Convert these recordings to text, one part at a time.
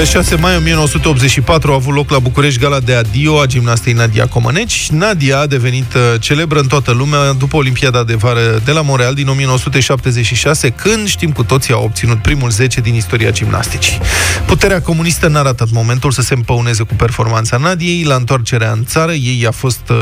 Pe 6 mai 1984 a avut loc la București gala de adio a gimnastei Nadia Comăneci. Nadia a devenit uh, celebră în toată lumea după Olimpiada de vară de la Montreal din 1976, când, știm cu toții, a obținut primul 10 din istoria gimnasticii. Puterea comunistă n-a ratat momentul să se împăuneze cu performanța Nadiei. La întoarcerea în țară, ei a fost, uh,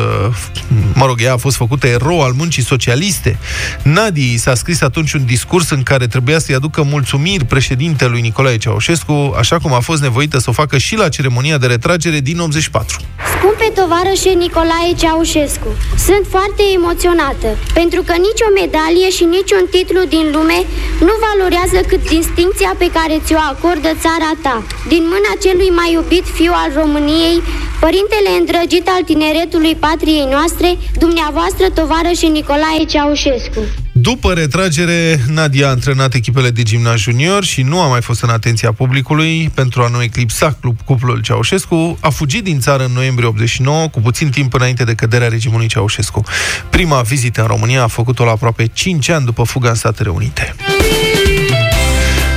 mă rog, ea a fost făcută erou al muncii socialiste. Nadiei s-a scris atunci un discurs în care trebuia să-i aducă mulțumiri președintelui Nicolae Ceaușescu, așa cum a fost nevoită să o facă și la ceremonia de retragere din 84. Scumpe tovarășe Nicolae Ceaușescu, sunt foarte emoționată, pentru că nicio medalie și niciun titlu din lume nu valorează cât distinția pe care ți-o acordă țara ta. Din mâna celui mai iubit fiu al României, părintele îndrăgit al tineretului patriei noastre, dumneavoastră tovarășe Nicolae Ceaușescu. După retragere, Nadia a antrenat echipele de gimnaz junior și nu a mai fost în atenția publicului pentru a nu eclipsa club cuplul Ceaușescu. A fugit din țară în noiembrie 89, cu puțin timp înainte de căderea regimului Ceaușescu. Prima vizită în România a făcut-o la aproape 5 ani după fuga în Statele Unite.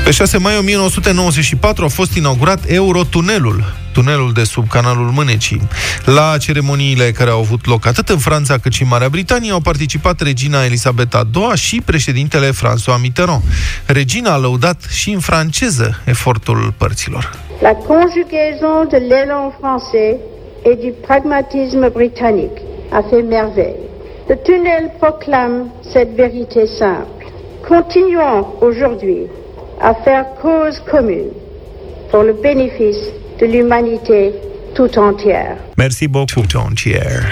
Pe 6 mai 1994 a fost inaugurat Eurotunelul, tunelul de sub canalul Mânecii. La ceremoniile care au avut loc atât în Franța cât și în Marea Britanie au participat regina Elisabeta II și președintele François Mitterrand. Regina a lăudat și în franceză efortul părților. La conjugaison de l'élan français et du pragmatisme britannique a fait merveille. Le tunnel proclame cette vérité simple. Continuons aujourd'hui à faire cause commune pour le bénéfice de l'humanité tout entière. Merci beaucoup. Tout entière.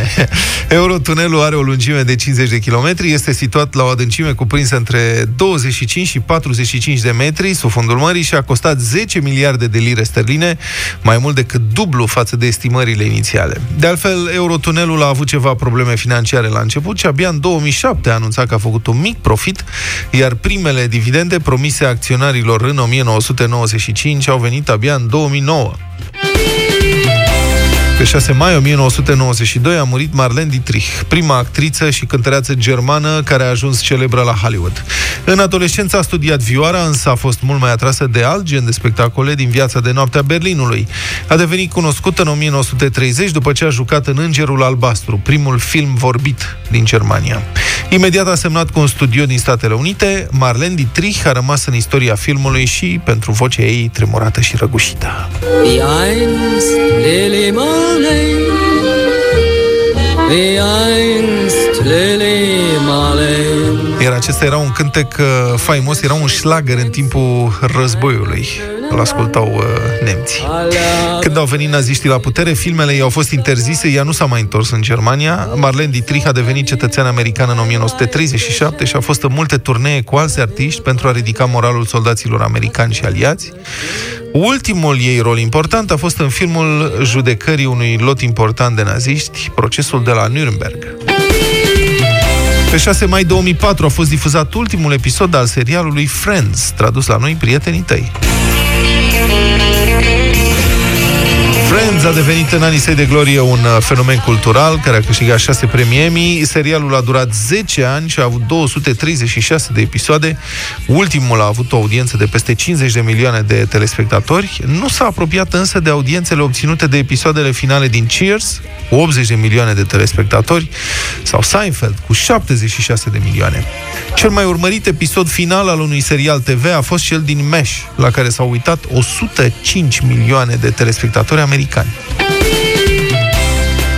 Eurotunelul are o lungime de 50 de kilometri, este situat la o adâncime cuprinsă între 25 și 45 de metri sub fundul mării și a costat 10 miliarde de lire sterline, mai mult decât dublu față de estimările inițiale. De altfel, Eurotunelul a avut ceva probleme financiare la început și abia în 2007 a anunțat că a făcut un mic profit, iar primele dividende promise acționarilor în 1995 au venit abia în 2009. Pe 6 mai 1992 a murit Marlene Dietrich, prima actriță și cântăreață germană care a ajuns celebră la Hollywood. În adolescență a studiat vioara, însă a fost mult mai atrasă de alt gen de spectacole din viața de noaptea Berlinului. A devenit cunoscută în 1930 după ce a jucat în Îngerul Albastru, primul film vorbit din Germania. Imediat a semnat cu un studio din Statele Unite, Marlene Dietrich a rămas în istoria filmului și pentru vocea ei tremurată și răgușită. Iar acesta era un cântec uh, faimos, era un șlagăr în timpul războiului. Îl ascultau uh, nemții. Când au venit naziștii la putere, filmele ei au fost interzise, ea nu s-a mai întors în Germania. Marlene Dietrich a devenit cetățean american în 1937 și a fost în multe turnee cu alți artiști pentru a ridica moralul soldaților americani și aliați. Ultimul ei rol important a fost în filmul judecării unui lot important de naziști, procesul de la Nürnberg. Pe 6 mai 2004 a fost difuzat ultimul episod al serialului Friends, tradus la noi Prietenii tăi. Thank you. Friends a devenit în anii săi de glorie un uh, fenomen cultural care a câștigat 6 premii Emmy. Serialul a durat 10 ani și a avut 236 de episoade. Ultimul a avut o audiență de peste 50 de milioane de telespectatori. Nu s-a apropiat însă de audiențele obținute de episoadele finale din Cheers, cu 80 de milioane de telespectatori, sau Seinfeld, cu 76 de milioane. Cel mai urmărit episod final al unui serial TV a fost cel din Mesh, la care s-au uitat 105 milioane de telespectatori americani.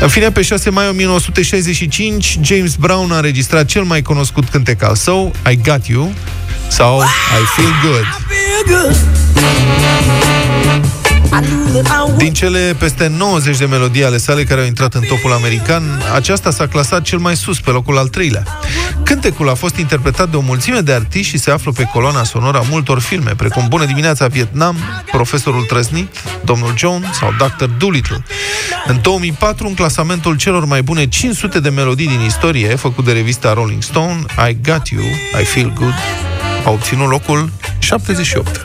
În fine, pe 6 mai 1965, James Brown a înregistrat cel mai cunoscut cântec al său, I Got You, sau I Feel Good. I feel good. Din cele peste 90 de melodii ale sale care au intrat în topul american, aceasta s-a clasat cel mai sus, pe locul al treilea. Cântecul a fost interpretat de o mulțime de artiști și se află pe coloana sonoră a multor filme, precum Bună dimineața Vietnam, Profesorul Trăznit, Domnul Jones sau Dr. Dolittle. În 2004, în clasamentul celor mai bune 500 de melodii din istorie, făcut de revista Rolling Stone, I Got You, I Feel Good, a obținut locul 78.